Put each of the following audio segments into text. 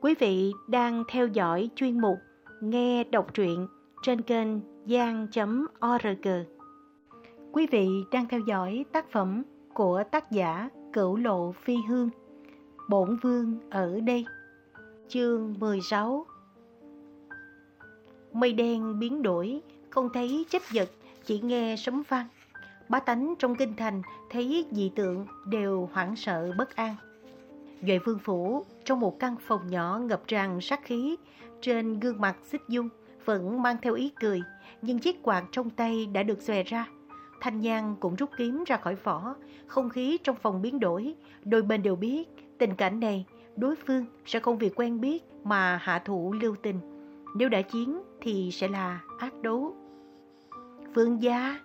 Quý vị đang theo dõi chuyên mục Nghe đọc truyện trên kênh gian.org. Quý vị đang theo dõi tác phẩm của tác giả Cửu Lộ Phi Hương, Bổn Vương ở đây, chương 16. Mây đen biến đổi, không thấy chấp vật, chỉ nghe sấm vang. Bá tánh trong kinh thành thấy dị tượng đều hoảng sợ bất an. Duệ Vương Phủ trong một căn phòng nhỏ ngập tràn sát khí, trên gương mặt xích dung vẫn mang theo ý cười, nhưng chiếc quạt trong tay đã được xòe ra. Thanh Nhan cũng rút kiếm ra khỏi vỏ, không khí trong phòng biến đổi, đôi bên đều biết tình cảnh này đối phương sẽ không vì quen biết mà hạ thủ lưu tình. Nếu đã chiến thì sẽ là ác đấu. Vương gia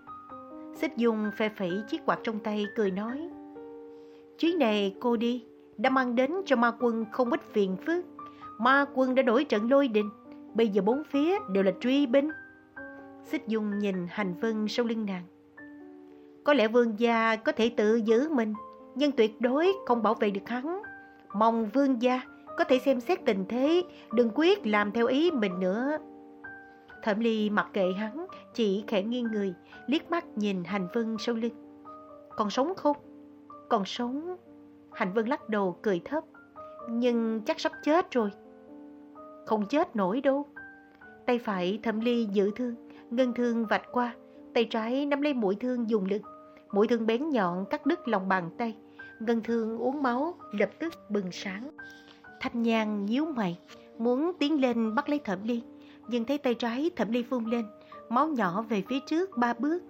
Xích Dung phe phẩy chiếc quạt trong tay cười nói Chuyến này cô đi đã mang đến cho ma quân không ít phiền phức. Ma quân đã đổi trận lôi đình, bây giờ bốn phía đều là truy binh. Xích Dung nhìn hành vân sau lưng nàng. Có lẽ vương gia có thể tự giữ mình, nhưng tuyệt đối không bảo vệ được hắn. Mong vương gia có thể xem xét tình thế, đừng quyết làm theo ý mình nữa. Thẩm Ly mặc kệ hắn, chỉ khẽ nghiêng người, liếc mắt nhìn hành vân sau lưng. Còn sống không? Còn sống. Hành Vân lắc đầu cười thấp. Nhưng chắc sắp chết rồi. Không chết nổi đâu. Tay phải thẩm ly giữ thương, ngân thương vạch qua. Tay trái nắm lấy mũi thương dùng lực. Mũi thương bén nhọn cắt đứt lòng bàn tay. Ngân thương uống máu, lập tức bừng sáng. Thanh nhang nhíu mày, muốn tiến lên bắt lấy thẩm ly. Nhưng thấy tay trái thẩm ly phun lên, máu nhỏ về phía trước ba bước.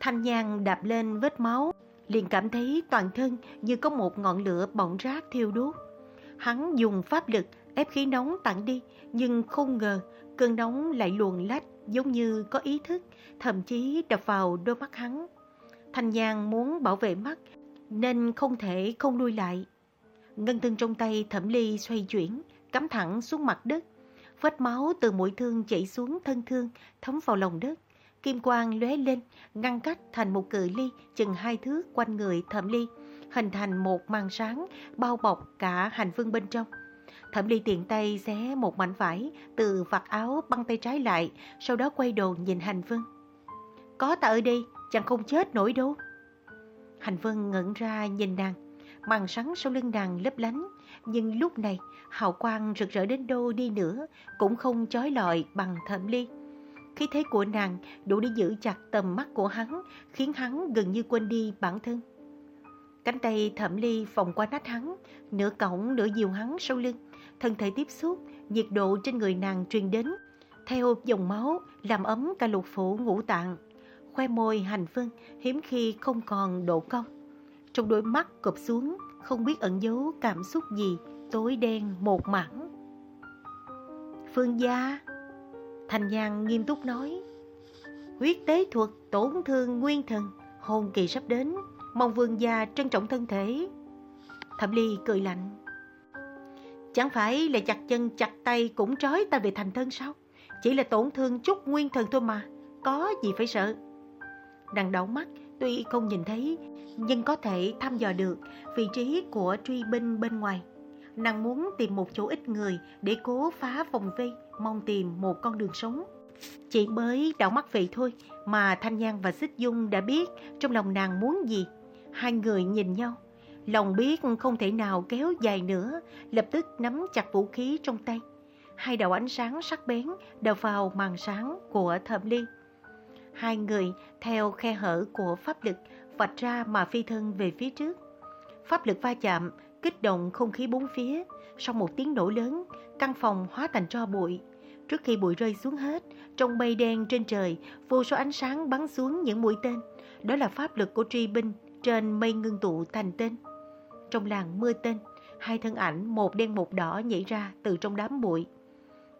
Thanh nhang đạp lên vết máu, liền cảm thấy toàn thân như có một ngọn lửa bỏng rát thiêu đốt. Hắn dùng pháp lực ép khí nóng tặng đi, nhưng không ngờ cơn nóng lại luồn lách giống như có ý thức, thậm chí đập vào đôi mắt hắn. Thanh Nhan muốn bảo vệ mắt, nên không thể không lui lại. Ngân thương trong tay thẩm ly xoay chuyển, cắm thẳng xuống mặt đất. Vết máu từ mũi thương chảy xuống thân thương, thấm vào lòng đất kim quang lóe lên, ngăn cách thành một cự ly chừng hai thước quanh người thẩm ly, hình thành một màn sáng bao bọc cả hành vương bên trong. Thẩm ly tiện tay xé một mảnh vải từ vạt áo băng tay trái lại, sau đó quay đầu nhìn hành vương. Có ta ở đây, chẳng không chết nổi đâu. Hành vân ngẩn ra nhìn nàng, màn sáng sau lưng nàng lấp lánh, nhưng lúc này hào quang rực rỡ đến đâu đi nữa cũng không chói lọi bằng thẩm ly. Khí thế của nàng đủ để giữ chặt tầm mắt của hắn, khiến hắn gần như quên đi bản thân. Cánh tay thẩm ly vòng qua nách hắn, nửa cổng nửa dìu hắn sau lưng, thân thể tiếp xúc, nhiệt độ trên người nàng truyền đến. Theo dòng máu, làm ấm cả lục phủ ngũ tạng. Khoe môi hành phương hiếm khi không còn độ cong. Trong đôi mắt cụp xuống, không biết ẩn giấu cảm xúc gì, tối đen một mảng. Phương gia... Thanh Giang nghiêm túc nói. Huyết tế thuật tổn thương nguyên thần, Hồn kỳ sắp đến, Mong vương gia trân trọng thân thể. Thẩm Ly cười lạnh. Chẳng phải là chặt chân chặt tay cũng trói ta về thành thân sao? Chỉ là tổn thương chút nguyên thần thôi mà, Có gì phải sợ? Nàng đảo mắt, tuy không nhìn thấy, Nhưng có thể thăm dò được vị trí của truy binh bên ngoài. Nàng muốn tìm một chỗ ít người để cố phá vòng vây, mong tìm một con đường sống. Chỉ mới đảo mắt vậy thôi mà Thanh Nhan và Xích Dung đã biết trong lòng nàng muốn gì. Hai người nhìn nhau, lòng biết không thể nào kéo dài nữa, lập tức nắm chặt vũ khí trong tay. Hai đầu ánh sáng sắc bén đập vào màn sáng của thẩm ly. Hai người theo khe hở của pháp lực vạch ra mà phi thân về phía trước. Pháp lực va chạm kích động không khí bốn phía. Sau một tiếng nổ lớn, căn phòng hóa thành tro bụi. Trước khi bụi rơi xuống hết, trong mây đen trên trời, vô số ánh sáng bắn xuống những mũi tên. Đó là pháp lực của tri binh trên mây ngưng tụ thành tên. Trong làng mưa tên, hai thân ảnh một đen một đỏ nhảy ra từ trong đám bụi.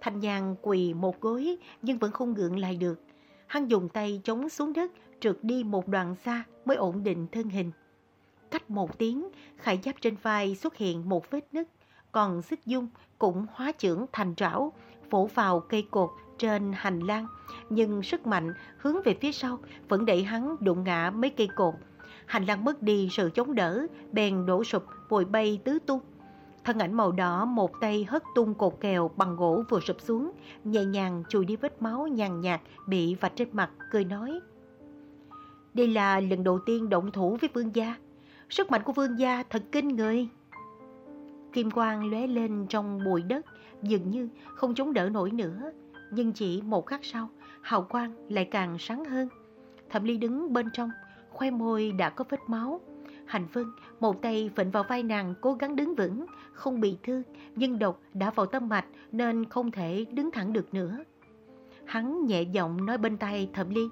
Thanh nhàn quỳ một gối nhưng vẫn không gượng lại được. Hắn dùng tay chống xuống đất, trượt đi một đoạn xa mới ổn định thân hình. Cách một tiếng, khải giáp trên vai xuất hiện một vết nứt, còn xích dung cũng hóa trưởng thành trảo, vỗ vào cây cột trên hành lang, nhưng sức mạnh hướng về phía sau vẫn đẩy hắn đụng ngã mấy cây cột. Hành lang mất đi sự chống đỡ, bèn đổ sụp, bụi bay tứ tung. Thân ảnh màu đỏ một tay hất tung cột kèo bằng gỗ vừa sụp xuống, nhẹ nhàng chùi đi vết máu nhàn nhạt bị vạch trên mặt, cười nói. Đây là lần đầu tiên động thủ với vương gia. Sức mạnh của vương gia thật kinh người. Kim quang lóe lên trong bụi đất, dường như không chống đỡ nổi nữa. Nhưng chỉ một khắc sau, hào quang lại càng sáng hơn. Thẩm Ly đứng bên trong, khoe môi đã có vết máu. Hành Vân một tay vịnh vào vai nàng cố gắng đứng vững, không bị thương, nhưng độc đã vào tâm mạch nên không thể đứng thẳng được nữa. Hắn nhẹ giọng nói bên tay Thẩm Ly.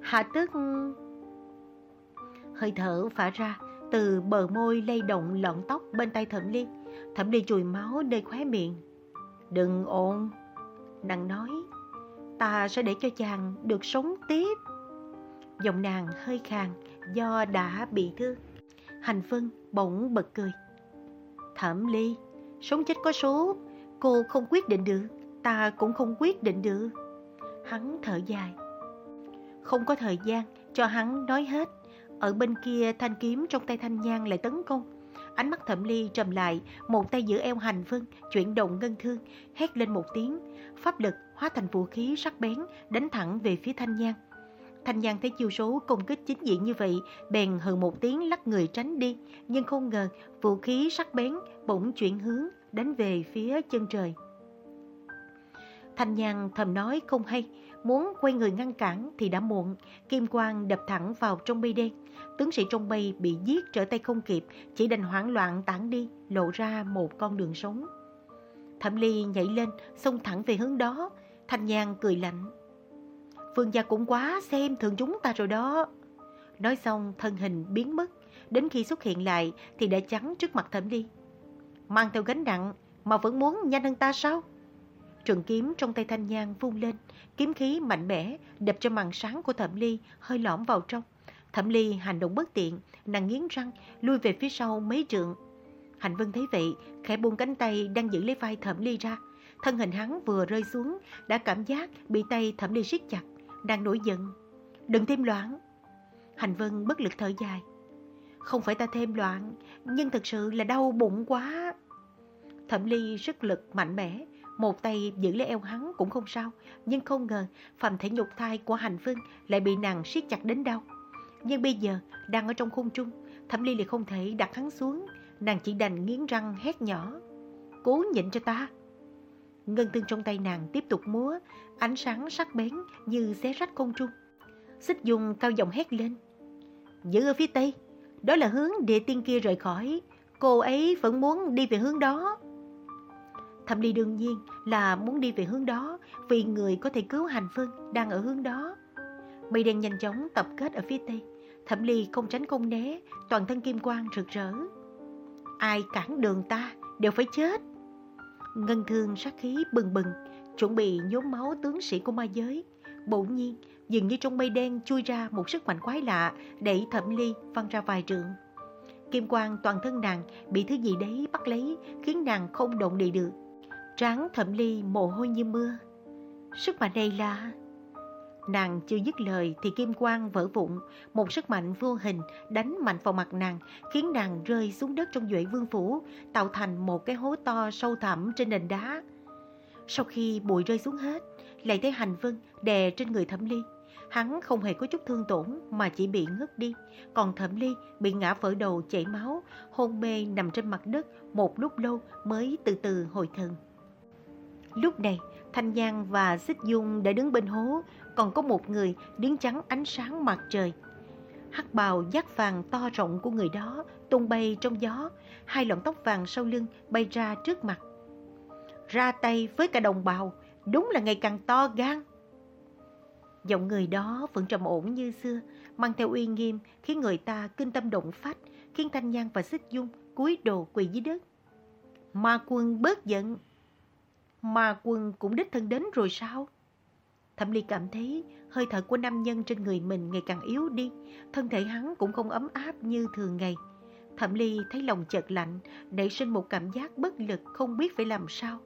Hạ tức... Hơi thở phả ra, từ bờ môi lay động lọn tóc bên tay Thẩm Ly. Thẩm Ly chùi máu nơi khóe miệng. Đừng ồn. Nàng nói, ta sẽ để cho chàng được sống tiếp. Giọng nàng hơi khàn do đã bị thương. Hành Vân bỗng bật cười. Thẩm Ly, sống chết có số, cô không quyết định được, ta cũng không quyết định được. Hắn thở dài. Không có thời gian cho hắn nói hết. Ở bên kia thanh kiếm trong tay thanh nhang lại tấn công. Ánh mắt thẩm ly trầm lại, một tay giữ eo hành vân, chuyển động ngân thương, hét lên một tiếng. Pháp lực hóa thành vũ khí sắc bén, đánh thẳng về phía thanh nhang. Thanh nhang thấy chiêu số công kích chính diện như vậy, bèn hừ một tiếng lắc người tránh đi. Nhưng không ngờ, vũ khí sắc bén bỗng chuyển hướng, đánh về phía chân trời. Thanh nhang thầm nói không hay, muốn quay người ngăn cản thì đã muộn, kim quang đập thẳng vào trong bay đen. Tướng sĩ trong bay bị giết trở tay không kịp, chỉ đành hoảng loạn tản đi, lộ ra một con đường sống. Thẩm Ly nhảy lên, xông thẳng về hướng đó, Thanh nhàn cười lạnh. Phương gia cũng quá xem thường chúng ta rồi đó. Nói xong thân hình biến mất, đến khi xuất hiện lại thì đã chắn trước mặt Thẩm Ly. Mang theo gánh nặng mà vẫn muốn nhanh hơn ta sao? Trường kiếm trong tay Thanh Nhan vung lên, kiếm khí mạnh mẽ đập cho màn sáng của Thẩm Ly hơi lõm vào trong. Thẩm Ly hành động bất tiện, nàng nghiến răng, lui về phía sau mấy trượng. Hành Vân thấy vậy, khẽ buông cánh tay đang giữ lấy vai Thẩm Ly ra. Thân hình hắn vừa rơi xuống, đã cảm giác bị tay Thẩm Ly siết chặt, đang nổi giận. Đừng thêm loạn. Hành Vân bất lực thở dài. Không phải ta thêm loạn, nhưng thật sự là đau bụng quá. Thẩm Ly sức lực mạnh mẽ, một tay giữ lấy eo hắn cũng không sao, nhưng không ngờ phần thể nhục thai của Hành Vân lại bị nàng siết chặt đến đau. Nhưng bây giờ, đang ở trong khung trung, Thẩm Ly lại không thể đặt hắn xuống, nàng chỉ đành nghiến răng hét nhỏ. Cố nhịn cho ta. Ngân tương trong tay nàng tiếp tục múa, ánh sáng sắc bén như xé rách không trung. Xích dùng cao giọng hét lên. Giữ ở phía tây, đó là hướng địa tiên kia rời khỏi. Cô ấy vẫn muốn đi về hướng đó. Thẩm Ly đương nhiên là muốn đi về hướng đó vì người có thể cứu Hành Vân đang ở hướng đó. Mây đen nhanh chóng tập kết ở phía tây. Thẩm Ly không tránh không né, toàn thân kim quang rực rỡ. Ai cản đường ta đều phải chết. Ngân thương sát khí bừng bừng, chuẩn bị nhốn máu tướng sĩ của ma giới. Bỗng nhiên, dường như trong mây đen chui ra một sức mạnh quái lạ, đẩy Thẩm Ly văng ra vài trượng. Kim quang toàn thân nàng bị thứ gì đấy bắt lấy, khiến nàng không động đậy được. Tráng Thẩm Ly mồ hôi như mưa. Sức mạnh này là... Nàng chưa dứt lời thì kim quang vỡ vụn, một sức mạnh vô hình đánh mạnh vào mặt nàng, khiến nàng rơi xuống đất trong duệ vương phủ, tạo thành một cái hố to sâu thẳm trên nền đá. Sau khi bụi rơi xuống hết, lại thấy hành vân đè trên người thẩm ly. Hắn không hề có chút thương tổn mà chỉ bị ngất đi, còn thẩm ly bị ngã vỡ đầu chảy máu, hôn mê nằm trên mặt đất một lúc lâu mới từ từ hồi thần. Lúc này, Thanh Giang và Xích Dung đã đứng bên hố, còn có một người đứng chắn ánh sáng mặt trời. Hắc bào giác vàng to rộng của người đó tung bay trong gió, hai lọn tóc vàng sau lưng bay ra trước mặt. Ra tay với cả đồng bào, đúng là ngày càng to gan. Giọng người đó vẫn trầm ổn như xưa, mang theo uy nghiêm, khiến người ta kinh tâm động phách, khiến Thanh Nhan và Xích Dung cúi đồ quỳ dưới đất. Ma quân bớt giận. Ma quân cũng đích thân đến rồi sao? Thẩm Ly cảm thấy hơi thở của nam nhân trên người mình ngày càng yếu đi, thân thể hắn cũng không ấm áp như thường ngày. Thẩm Ly thấy lòng chợt lạnh, nảy sinh một cảm giác bất lực không biết phải làm sao.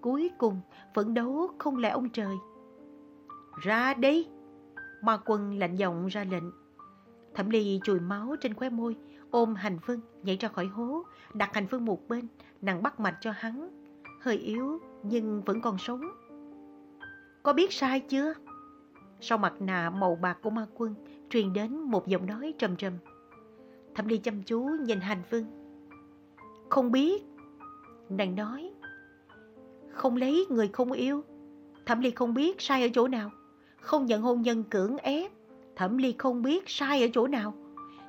Cuối cùng, phấn đấu không lẽ ông trời. Ra đi! Ma quân lạnh giọng ra lệnh. Thẩm Ly chùi máu trên khóe môi, ôm Hành phương nhảy ra khỏi hố, đặt Hành phương một bên, nàng bắt mạch cho hắn. Hơi yếu nhưng vẫn còn sống. Có biết sai chưa? Sau mặt nạ màu bạc của ma quân truyền đến một giọng nói trầm trầm. Thẩm Ly chăm chú nhìn Hành vương Không biết. Nàng nói. Không lấy người không yêu. Thẩm Ly không biết sai ở chỗ nào. Không nhận hôn nhân cưỡng ép. Thẩm Ly không biết sai ở chỗ nào.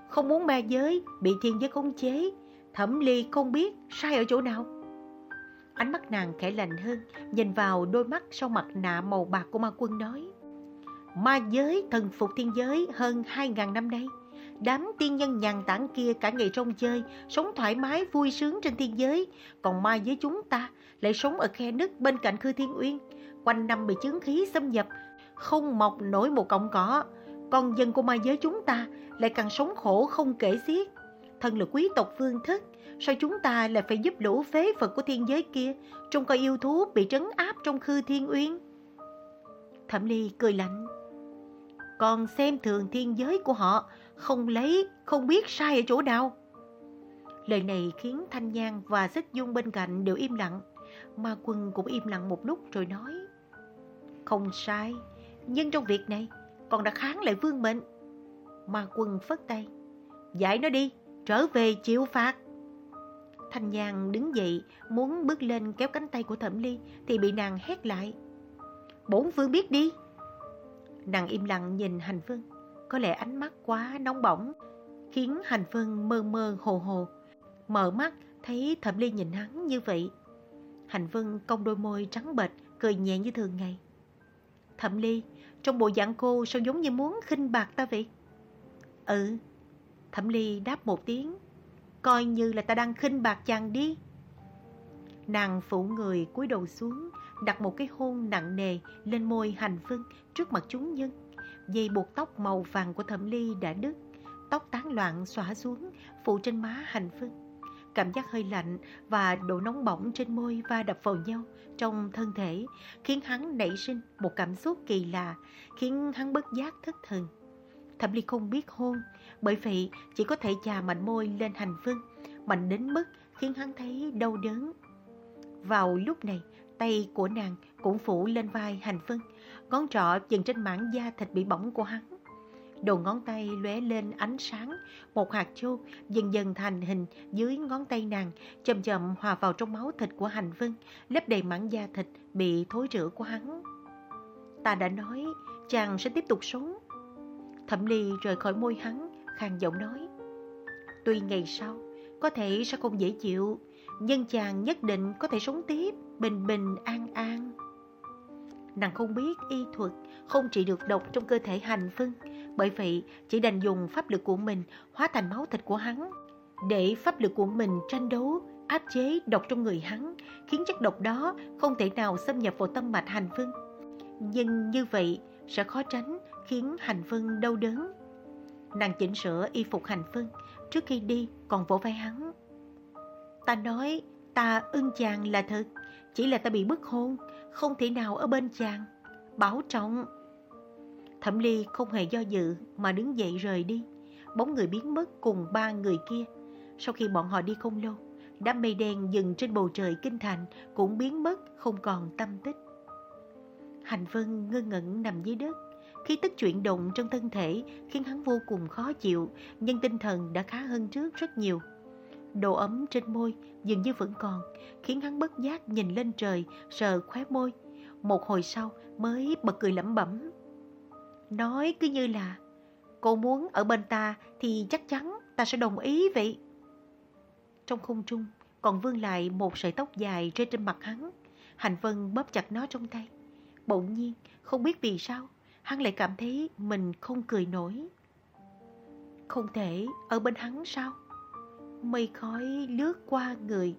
Không muốn ma giới, bị thiên giới khống chế. Thẩm Ly không biết sai ở chỗ nào. Ánh mắt nàng khẽ lạnh hơn, nhìn vào đôi mắt sau mặt nạ màu bạc của ma quân nói. Ma giới thần phục thiên giới hơn 2.000 năm nay. Đám tiên nhân nhàn tản kia cả ngày trong chơi, sống thoải mái vui sướng trên thiên giới. Còn ma giới chúng ta lại sống ở khe nứt bên cạnh Khư Thiên Uyên. Quanh năm bị chứng khí xâm nhập, không mọc nổi một cọng cỏ. Con dân của ma giới chúng ta lại càng sống khổ không kể xiết. Thân là quý tộc vương thất, sao chúng ta lại phải giúp lũ phế vật của thiên giới kia, trông coi yêu thú bị trấn áp trong Khư Thiên Uyên? Thẩm Ly cười lạnh còn xem thường thiên giới của họ, không lấy, không biết sai ở chỗ nào. Lời này khiến Thanh nhang và Xích Dung bên cạnh đều im lặng. Ma quân cũng im lặng một lúc rồi nói. Không sai, nhưng trong việc này còn đã kháng lại vương mệnh. Ma quân phất tay. Giải nó đi, trở về chịu phạt. Thanh giang đứng dậy, muốn bước lên kéo cánh tay của Thẩm Ly thì bị nàng hét lại. Bổn vương biết đi. Nàng im lặng nhìn Hành Phương, có lẽ ánh mắt quá nóng bỏng, khiến Hành Phương mơ mơ hồ hồ. Mở mắt thấy Thẩm Ly nhìn hắn như vậy. Hành Phương cong đôi môi trắng bệch, cười nhẹ như thường ngày. Thẩm Ly, trong bộ dạng cô sao giống như muốn khinh bạc ta vậy? Ừ, Thẩm Ly đáp một tiếng, coi như là ta đang khinh bạc chàng đi. Nàng phụ người cúi đầu xuống, đặt một cái hôn nặng nề lên môi hành vân trước mặt chúng nhân. Dây buộc tóc màu vàng của thẩm ly đã đứt, tóc tán loạn xõa xuống, phụ trên má hành vân. Cảm giác hơi lạnh và độ nóng bỏng trên môi va đập vào nhau trong thân thể, khiến hắn nảy sinh một cảm xúc kỳ lạ, khiến hắn bất giác thất thần. Thẩm ly không biết hôn, bởi vậy chỉ có thể chà mạnh môi lên hành vân, mạnh đến mức khiến hắn thấy đau đớn. Vào lúc này, Tay của nàng cũng phủ lên vai hành vương, ngón trỏ dừng trên mảng da thịt bị bỏng của hắn. Đầu ngón tay lóe lên ánh sáng, một hạt châu dần dần thành hình dưới ngón tay nàng, chậm chậm hòa vào trong máu thịt của hành vân, lấp đầy mảng da thịt bị thối rữa của hắn. Ta đã nói, chàng sẽ tiếp tục sống. Thẩm ly rời khỏi môi hắn, khàn giọng nói. Tuy ngày sau, có thể sẽ không dễ chịu, nhưng chàng nhất định có thể sống tiếp, bình bình an an. Nàng không biết y thuật, không trị được độc trong cơ thể hành phân, bởi vậy chỉ đành dùng pháp lực của mình hóa thành máu thịt của hắn, để pháp lực của mình tranh đấu, áp chế độc trong người hắn, khiến chất độc đó không thể nào xâm nhập vào tâm mạch hành phân. Nhưng như vậy sẽ khó tránh khiến hành Vân đau đớn. Nàng chỉnh sửa y phục hành Vân, trước khi đi còn vỗ vai hắn Ta nói ta ưng chàng là thật, chỉ là ta bị bức hôn, không thể nào ở bên chàng. Bảo trọng. Thẩm Ly không hề do dự mà đứng dậy rời đi. Bóng người biến mất cùng ba người kia. Sau khi bọn họ đi không lâu, đám mây đen dừng trên bầu trời kinh thành cũng biến mất không còn tâm tích. Hành Vân ngơ ngẩn nằm dưới đất. Khi tức chuyển động trong thân thể khiến hắn vô cùng khó chịu, nhưng tinh thần đã khá hơn trước rất nhiều. Độ ấm trên môi dường như vẫn còn, khiến hắn bất giác nhìn lên trời, sờ khóe môi. Một hồi sau mới bật cười lẩm bẩm. Nói cứ như là, cô muốn ở bên ta thì chắc chắn ta sẽ đồng ý vậy. Trong không trung còn vương lại một sợi tóc dài rơi trên mặt hắn. Hành Vân bóp chặt nó trong tay. Bỗng nhiên, không biết vì sao, hắn lại cảm thấy mình không cười nổi. Không thể ở bên hắn sao? mây khói lướt qua người.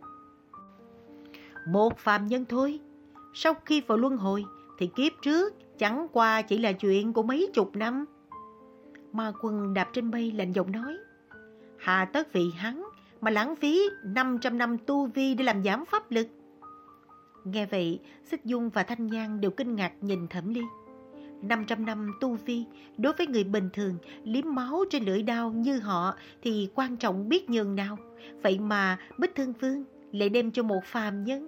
Một phàm nhân thôi, sau khi vào luân hồi thì kiếp trước chẳng qua chỉ là chuyện của mấy chục năm. Ma quân đạp trên mây lạnh giọng nói, hà tất vì hắn mà lãng phí 500 năm tu vi để làm giảm pháp lực. Nghe vậy, Xích Dung và Thanh Nhan đều kinh ngạc nhìn Thẩm Ly. 500 năm tu vi, đối với người bình thường, liếm máu trên lưỡi đao như họ thì quan trọng biết nhường nào. Vậy mà Bích Thương Vương lại đem cho một phàm nhân.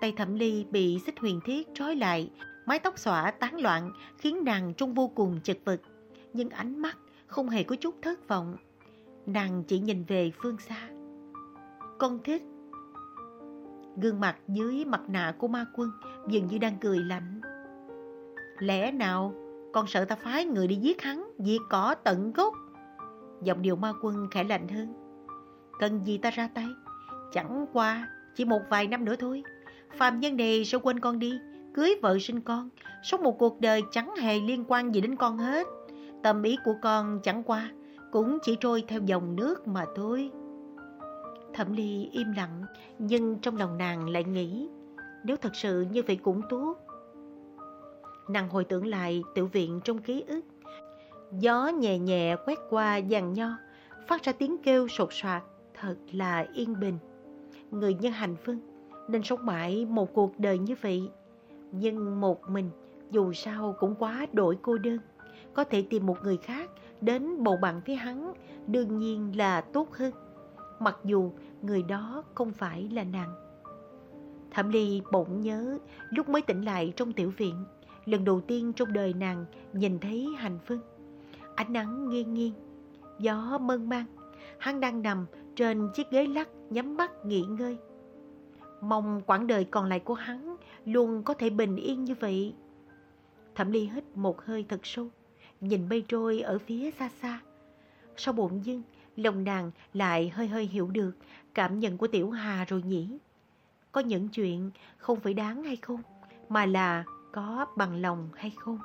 Tay thẩm ly bị xích huyền thiết trói lại, mái tóc xõa tán loạn khiến nàng trông vô cùng chật vật. Nhưng ánh mắt không hề có chút thất vọng. Nàng chỉ nhìn về phương xa. Con thích. Gương mặt dưới mặt nạ của ma quân dường như đang cười lạnh. Lẽ nào con sợ ta phái người đi giết hắn, diệt cỏ tận gốc? Giọng điều ma quân khẽ lạnh hơn. Cần gì ta ra tay? Chẳng qua, chỉ một vài năm nữa thôi. Phạm nhân này sẽ quên con đi, cưới vợ sinh con, sống một cuộc đời chẳng hề liên quan gì đến con hết. Tâm ý của con chẳng qua, cũng chỉ trôi theo dòng nước mà thôi. Thẩm Ly im lặng, nhưng trong lòng nàng lại nghĩ, nếu thật sự như vậy cũng tốt. Nàng hồi tưởng lại tiểu viện trong ký ức. Gió nhẹ nhẹ quét qua giàn nho, phát ra tiếng kêu sột soạt, thật là yên bình. Người nhân hành phương nên sống mãi một cuộc đời như vậy. Nhưng một mình, dù sao cũng quá đổi cô đơn. Có thể tìm một người khác đến bầu bạn với hắn, đương nhiên là tốt hơn. Mặc dù người đó không phải là nàng. Thẩm Ly bỗng nhớ lúc mới tỉnh lại trong tiểu viện, lần đầu tiên trong đời nàng nhìn thấy hành vân. Ánh nắng nghiêng nghiêng, gió mơn man, hắn đang nằm trên chiếc ghế lắc nhắm mắt nghỉ ngơi. Mong quãng đời còn lại của hắn luôn có thể bình yên như vậy. Thẩm Ly hít một hơi thật sâu, nhìn mây trôi ở phía xa xa. Sau bụng dưng, lòng nàng lại hơi hơi hiểu được cảm nhận của Tiểu Hà rồi nhỉ. Có những chuyện không phải đáng hay không, mà là có bằng lòng hay không.